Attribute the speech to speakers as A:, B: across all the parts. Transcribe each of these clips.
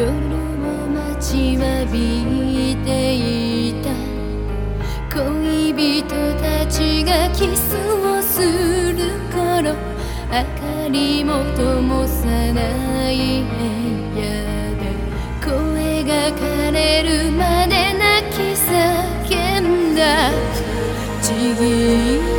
A: 夜を待ちわびていた。恋人たちがキスをする頃明かりも灯さない部屋で声が枯れるまで泣き叫んだ。ちぎ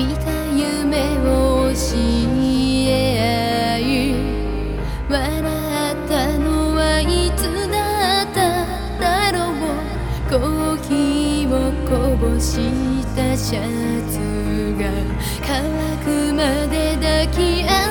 A: 見た夢を教え合い笑ったのはいつだっただろうコーヒーをこぼしたシャツが乾くまで抱き合